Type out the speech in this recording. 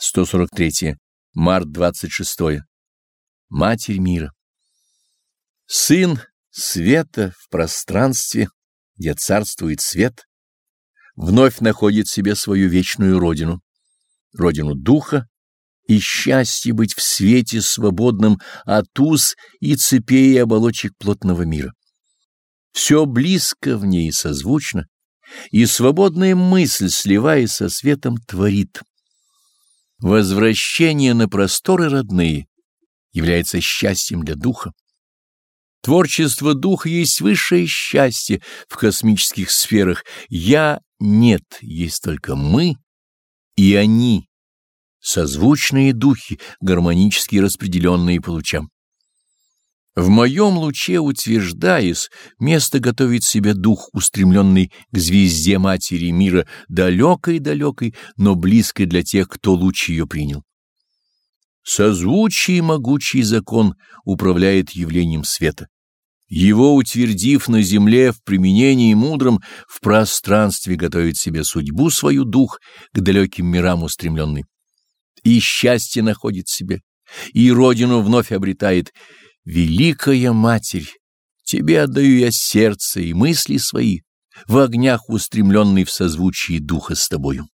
143. Март 26. Матерь мира. Сын света в пространстве, где царствует свет, вновь находит себе свою вечную родину, родину духа и счастье быть в свете свободном от уз и цепей и оболочек плотного мира. Все близко в ней созвучно, и свободная мысль, сливаясь со светом, творит. Возвращение на просторы родные является счастьем для духа. Творчество духа есть высшее счастье в космических сферах. Я нет, есть только мы и они, созвучные духи, гармонически распределенные по лучам. В моем луче, утверждаясь, место готовит себе дух, устремленный к звезде Матери мира, далекой-далекой, но близкой для тех, кто луч ее принял. Созвучий могучий закон управляет явлением света. Его, утвердив на земле в применении мудром, в пространстве готовит себе судьбу свою дух к далеким мирам устремленный. И счастье находит себе, и родину вновь обретает — Великая Матерь, тебе отдаю я сердце и мысли свои, в огнях устремленный в созвучии духа с тобою.